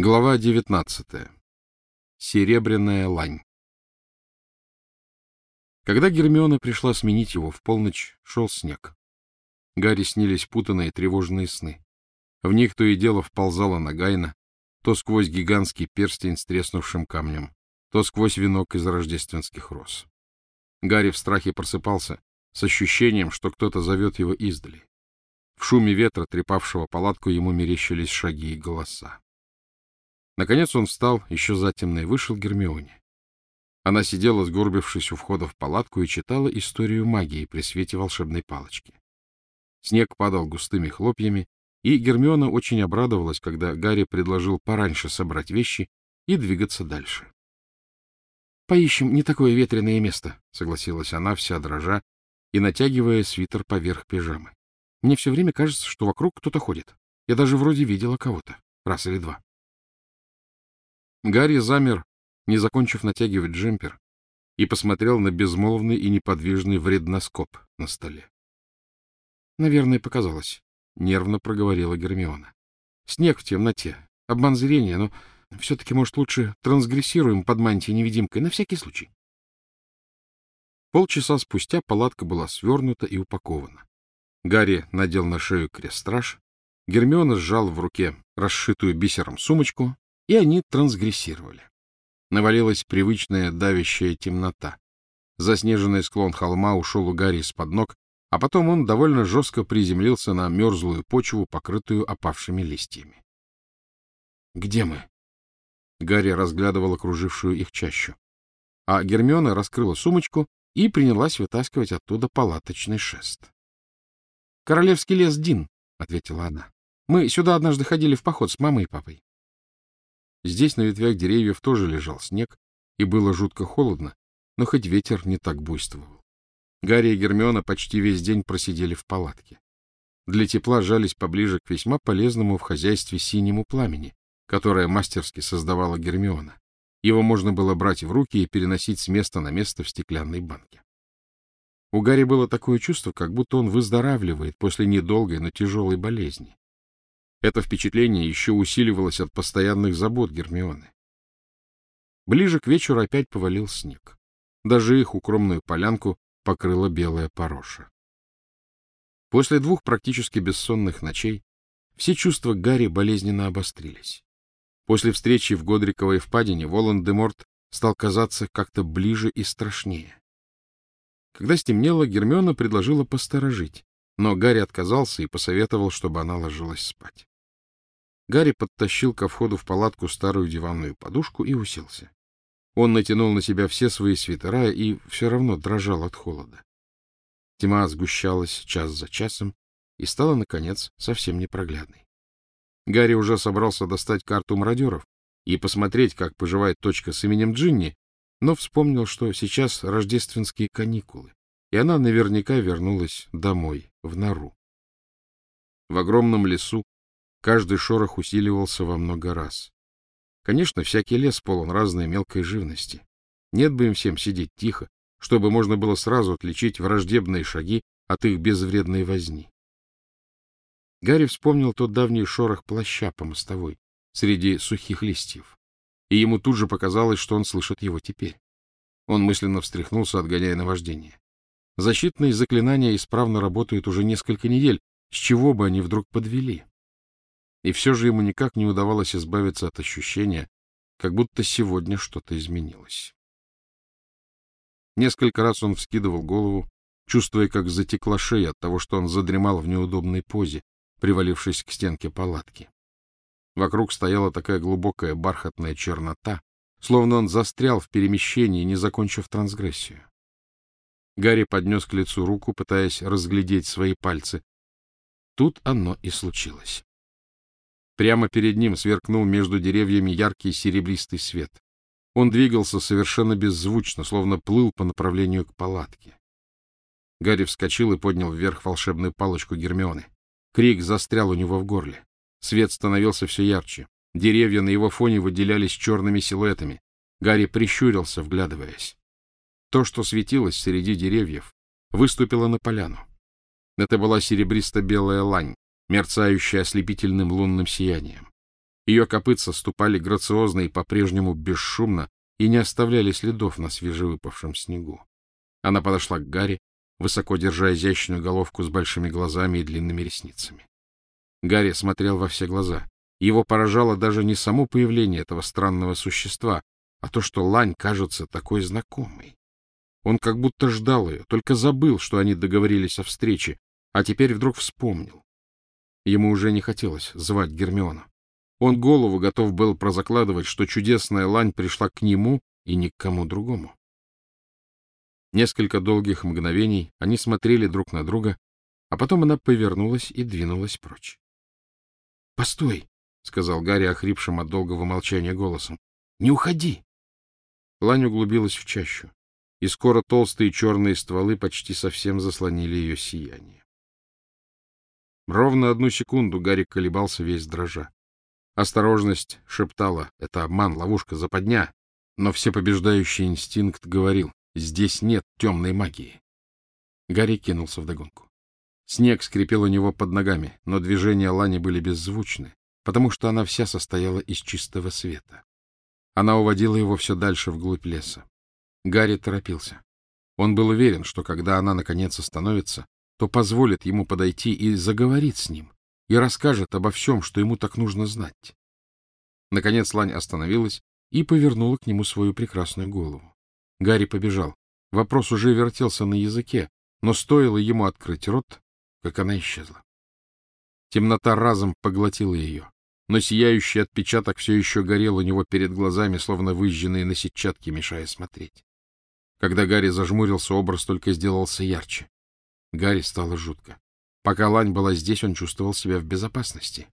Глава 19. Серебряная лань. Когда Гермиона пришла сменить его в полночь, шел снег. Гарри снились путанные тревожные сны. В них то и дело вползала Нагайна, то сквозь гигантский перстень с треснувшим камнем, то сквозь венок из рождественских роз. Гарри в страхе просыпался с ощущением, что кто-то зовет его издали. В шуме ветра, трепавшего палатку, ему мерещились шаги и голоса. Наконец он встал, еще затемно, и вышел к Гермионе. Она сидела, сгорбившись у входа в палатку, и читала историю магии при свете волшебной палочки. Снег падал густыми хлопьями, и Гермиона очень обрадовалась, когда Гарри предложил пораньше собрать вещи и двигаться дальше. — Поищем не такое ветреное место, — согласилась она, вся дрожа, и натягивая свитер поверх пижамы. — Мне все время кажется, что вокруг кто-то ходит. Я даже вроде видела кого-то. Раз или два. Гарри замер, не закончив натягивать джемпер, и посмотрел на безмолвный и неподвижный вредноскоп на столе. — Наверное, показалось, — нервно проговорила Гермиона. — Снег в темноте, обман зрения, но все-таки, может, лучше трансгрессируем под мантией-невидимкой, на всякий случай. Полчаса спустя палатка была свернута и упакована. Гарри надел на шею крест-страж, Гермиона сжал в руке расшитую бисером сумочку и они трансгрессировали. Навалилась привычная давящая темнота. Заснеженный склон холма ушел у Гарри из-под ног, а потом он довольно жестко приземлился на мерзлую почву, покрытую опавшими листьями. — Где мы? Гарри разглядывал окружившую их чащу. А Гермиона раскрыла сумочку и принялась вытаскивать оттуда палаточный шест. — Королевский лес Дин, — ответила она. — Мы сюда однажды ходили в поход с мамой и папой. Здесь на ветвях деревьев тоже лежал снег, и было жутко холодно, но хоть ветер не так буйствовал. Гарри и Гермиона почти весь день просидели в палатке. Для тепла жались поближе к весьма полезному в хозяйстве синему пламени, которое мастерски создавала Гермиона. Его можно было брать в руки и переносить с места на место в стеклянной банке. У Гарри было такое чувство, как будто он выздоравливает после недолгой, но тяжелой болезни. Это впечатление еще усиливалось от постоянных забот Гермионы. Ближе к вечеру опять повалил снег. Даже их укромную полянку покрыла белая пороша. После двух практически бессонных ночей все чувства Гарри болезненно обострились. После встречи в Годриковой впадине Волан-де-Морт стал казаться как-то ближе и страшнее. Когда стемнело, Гермиона предложила посторожить, но Гарри отказался и посоветовал, чтобы она ложилась спать. Гарри подтащил ко входу в палатку старую диванную подушку и уселся. Он натянул на себя все свои свитера и все равно дрожал от холода. Тьма сгущалась час за часом и стала, наконец, совсем непроглядной. Гарри уже собрался достать карту мародеров и посмотреть, как поживает точка с именем Джинни, но вспомнил, что сейчас рождественские каникулы, и она наверняка вернулась домой, в нору. В огромном лесу Каждый шорох усиливался во много раз. Конечно, всякий лес полон разной мелкой живности. Нет бы им всем сидеть тихо, чтобы можно было сразу отличить враждебные шаги от их безвредной возни. Гарри вспомнил тот давний шорох плаща по мостовой среди сухих листьев, и ему тут же показалось, что он слышит его теперь. Он мысленно встряхнулся, отгоняя наваждение. Защитные заклинания исправно работают уже несколько недель, с чего бы они вдруг подвели? И все же ему никак не удавалось избавиться от ощущения, как будто сегодня что-то изменилось. Несколько раз он вскидывал голову, чувствуя, как затекла шея от того, что он задремал в неудобной позе, привалившись к стенке палатки. Вокруг стояла такая глубокая бархатная чернота, словно он застрял в перемещении, не закончив трансгрессию. Гарри поднес к лицу руку, пытаясь разглядеть свои пальцы. Тут оно и случилось. Прямо перед ним сверкнул между деревьями яркий серебристый свет. Он двигался совершенно беззвучно, словно плыл по направлению к палатке. Гарри вскочил и поднял вверх волшебную палочку Гермионы. Крик застрял у него в горле. Свет становился все ярче. Деревья на его фоне выделялись черными силуэтами. Гарри прищурился, вглядываясь. То, что светилось среди деревьев, выступило на поляну. Это была серебристо-белая лань, мерцающая ослепительным лунным сиянием. Ее копытца ступали грациозно и по-прежнему бесшумно и не оставляли следов на свежевыпавшем снегу. Она подошла к Гарри, высоко держа изящную головку с большими глазами и длинными ресницами. Гарри смотрел во все глаза. Его поражало даже не само появление этого странного существа, а то, что лань кажется такой знакомой. Он как будто ждал ее, только забыл, что они договорились о встрече, а теперь вдруг вспомнил. Ему уже не хотелось звать Гермиона. Он голову готов был прозакладывать, что чудесная лань пришла к нему и ни к кому другому. Несколько долгих мгновений они смотрели друг на друга, а потом она повернулась и двинулась прочь. — Постой, — сказал Гарри охрипшим от долгого молчания голосом. — Не уходи! Лань углубилась в чащу, и скоро толстые черные стволы почти совсем заслонили ее сияние. Ровно одну секунду Гарри колебался весь дрожа. Осторожность шептала — это обман, ловушка, западня, но всепобеждающий инстинкт говорил — здесь нет темной магии. Гарри кинулся вдогонку. Снег скрипел у него под ногами, но движения Лани были беззвучны, потому что она вся состояла из чистого света. Она уводила его все дальше вглубь леса. Гарри торопился. Он был уверен, что когда она наконец остановится, то позволит ему подойти и заговорит с ним, и расскажет обо всем, что ему так нужно знать. Наконец Лань остановилась и повернула к нему свою прекрасную голову. Гарри побежал. Вопрос уже вертелся на языке, но стоило ему открыть рот, как она исчезла. Темнота разом поглотила ее но сияющий отпечаток все еще горел у него перед глазами, словно выжженные на сетчатке, мешая смотреть. Когда Гарри зажмурился, образ только сделался ярче. Гарри стало жутко. Пока Лань была здесь, он чувствовал себя в безопасности.